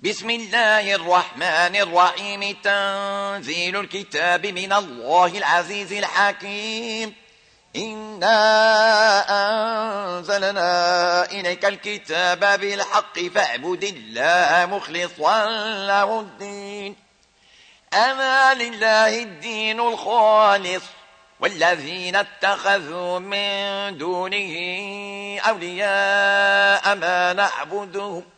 بسم الله الرحمن الرحيم. تنزيل الكتاب من الله العزيز الحكيم. إنا أنزلنا إليك الكتاب بالحق فاعبد الله مخلصا له الدين. أما لله الدين الخالص والذين اتخذوا من دونه أولياء ما نعبدهم.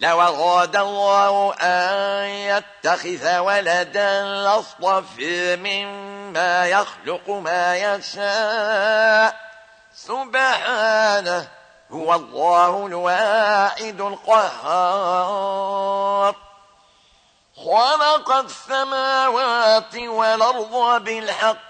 لو أراد الله أن يتخذ ولدا لاصطفي مما يخلق ما يشاء. سبحانه هو الله الواحد القهار. خلق السماوات والأرض بالحق.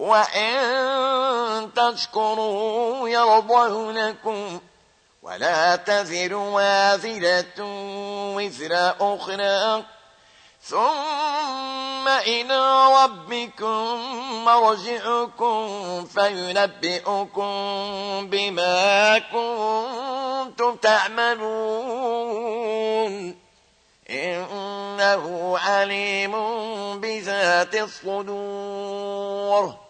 وإن تشكروا يرضه لكم ولا تذر وازلة وزر أخرى ثم إلى ربكم مرجعكم فينبئكم بما كنتم تعملون إنه عليم بذات الصدور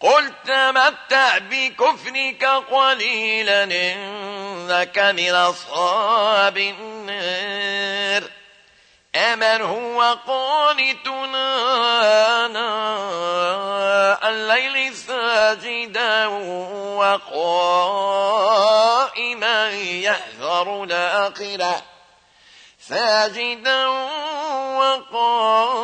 قل تمتع بكفرك قليلا إنك من أصحاب النار أمن هو قانتنا آناء الليل ساجدا وقائما يحذر الآخرة ساجدا وقائما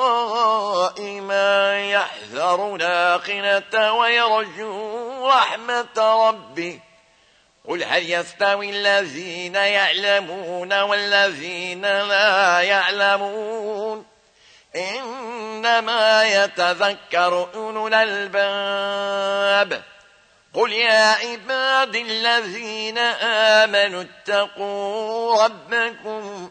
يحذر الآخرة ويرجو رحمة ربه. قل هل يستوي الذين يعلمون والذين لا يعلمون؟ إنما يتذكر أولو الألباب. قل يا عباد الذين آمنوا اتقوا ربكم.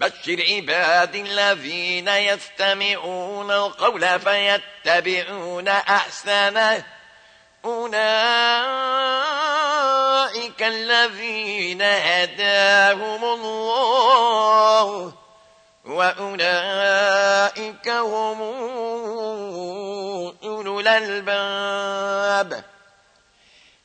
فبشر عباد الذين يستمعون القول فيتبعون أحسنه. أولئك الذين هداهم الله وأولئك هم أولو الألباب.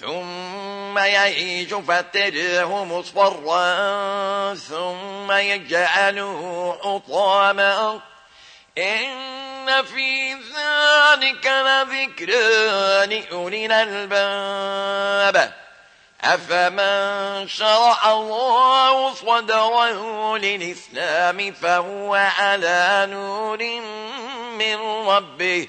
ثم يعيش فتره مصفرا ثم يجعله حطاما إن في ذلك لذكرى لأولي الألباب. أفمن شرع الله صدره للإسلام فهو على نور من ربه.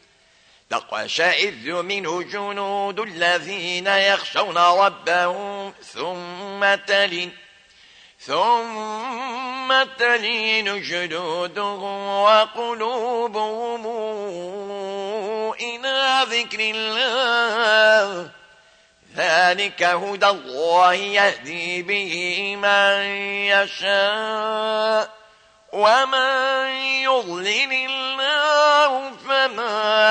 تقشعر منه جنود الذين يخشون ربهم ثم تلين ثم تلين جلودهم وقلوبهم إلى ذكر الله. ذلك هدى الله يهدي به من يشاء. ومن يضلل الله فما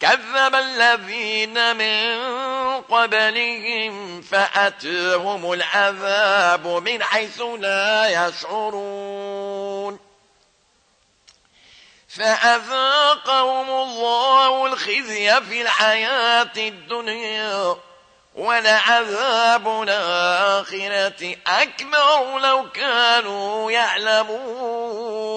كذب الذين من قبلهم فأتهم العذاب من حيث لا يشعرون. فأذاقهم الله الخزي في الحياة الدنيا ولعذاب الآخرة أكبر لو كانوا يعلمون.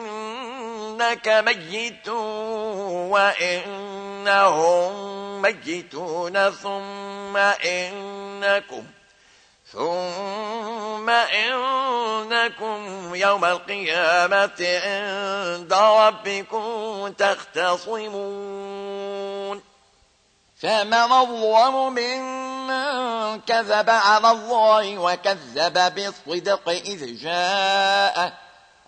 إنك ميت وإنهم ميتون ثم إنكم ثم إنكم يوم القيامة عند ربكم تختصمون. فمن الظلم ممن كذب على الله وكذب بالصدق إذ جاء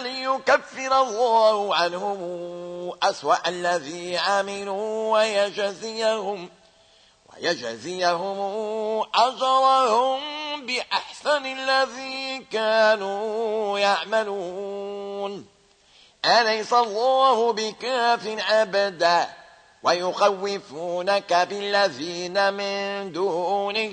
ليكفر الله عنهم أسوأ الذي عملوا ويجزيهم ويجزيهم أجرهم بأحسن الذي كانوا يعملون. أليس الله بكاف عبدا ويخوفونك بالذين من دونه؟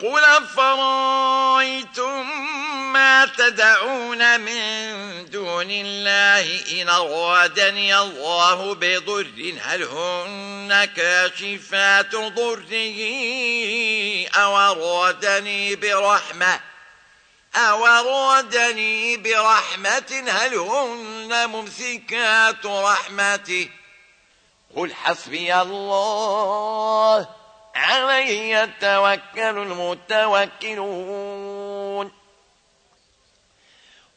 قل فرأيتم ما تدعون من دون الله إن أرادني الله بضر هل هن كاشفات ضره أو أرادني برحمة أو أرادني برحمة هل هن ممسكات رحمته قل حسبي الله عليه يتوكل المتوكلون.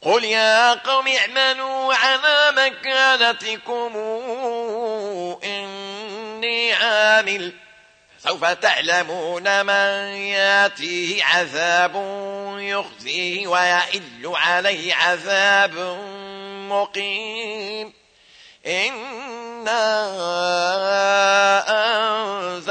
قل يا قوم اعملوا على مكانتكم إني عامل. سوف تعلمون من يأتيه عذاب يخزيه ويحل عليه عذاب مقيم. إنا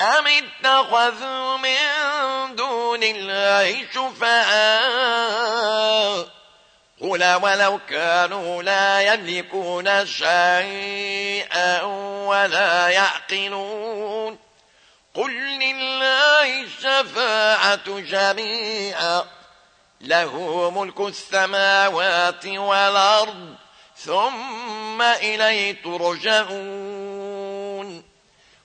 أم اتخذوا من دون الله شفعاء قل ولو كانوا لا يملكون شيئا ولا يعقلون قل لله الشفاعة جميعا له ملك السماوات والأرض ثم إليه ترجعون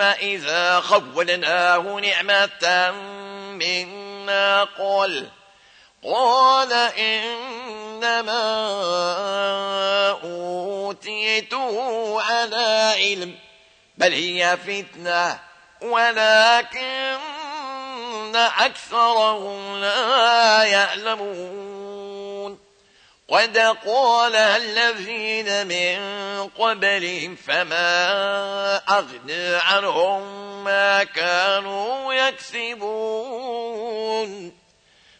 إذا خولناه نعمة منا قال قال إنما أوتيته على علم بل هي فتنة ولكن أكثرهم لا يعلمون. قد قال الذين من قبلهم فما أغنى عنهم ما كانوا يكسبون.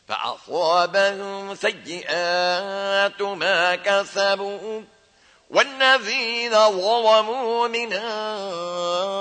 فأصابهم سيئات ما كسبوا. والذين ظلموا من هؤلاء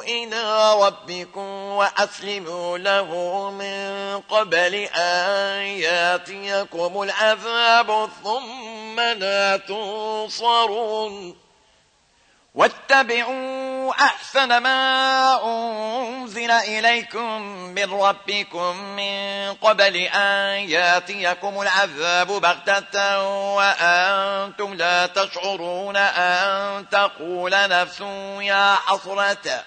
إلى ربكم وأسلموا له من قبل أن يأتيكم العذاب ثم لا تنصرون. واتبعوا أحسن ما أنزل إليكم من ربكم من قبل أن يأتيكم العذاب بغتة وأنتم لا تشعرون أن تقول نفس يا حصرة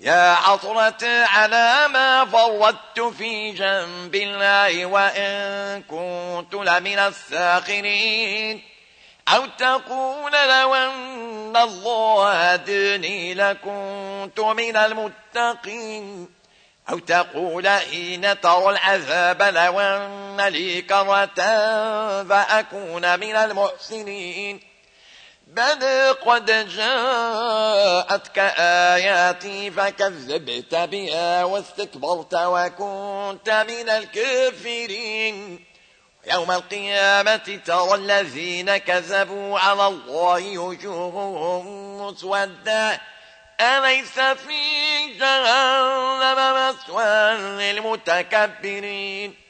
يا عصرة على ما فردت في جنب الله وإن كنت لمن الساخرين أو تقول لو أن الله هدني لكنت من المتقين. أو تقول حين ترى العذاب لو أن لي كرة فأكون من المحسنين. بل قد جاءتك آياتي فكذبت بها واستكبرت وكنت من الكافرين. يوم القيامة ترى الذين كذبوا على الله وجوههم مسودا أليس في جهنم مسوى للمتكبرين؟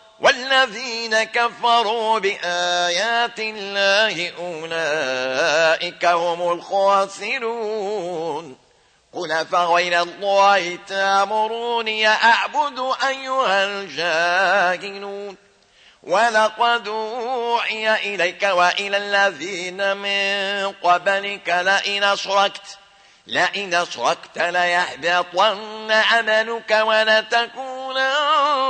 والذين كفروا بآيات الله أولئك هم الخاسرون. قل فغير الله تامروني أعبد أيها الجاهلون. ولقد أوحي إليك وإلى الذين من قبلك لئن أشركت لئن أشركت ليحبطن عملك ولتكونن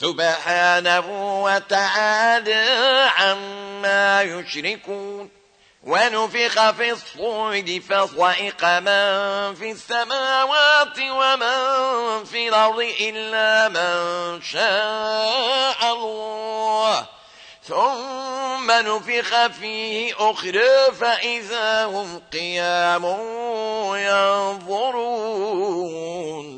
سبحانه وتعالى عما يشركون ونفخ في الصعد فصائق من في السماوات ومن في الأرض إلا من شاء الله. ثم نفخ فيه أخرى فإذا هم قيام ينظرون.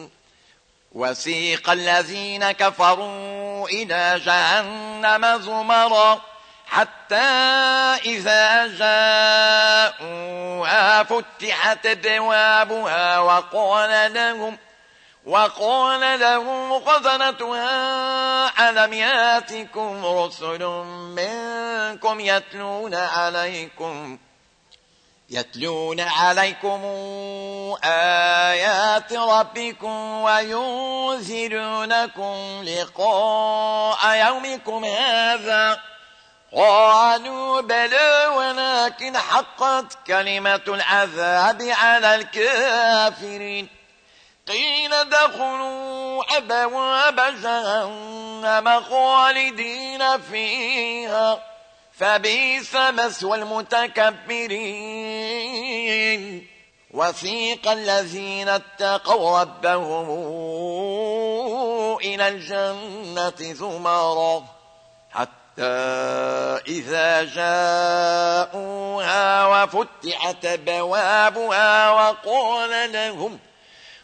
وسيق الذين كفروا إلى جهنم زمرا حتى إذا جاءوها فتحت بوابها وقال لهم وقال لهم خزنتها ألم يأتكم رسل منكم يتلون عليكم يتلون عليكم آيات ربكم وينذرونكم لقاء يومكم هذا. قالوا بلى ولكن حقت كلمة العذاب على الكافرين. قيل دخلوا أبواب جهنم خالدين فيها. فبيس مسوى المتكبرين. وثيق الذين اتقوا ربهم إلى الجنة زمرا حتى إذا جاءوها وفتحت بوابها وقال لهم ۖ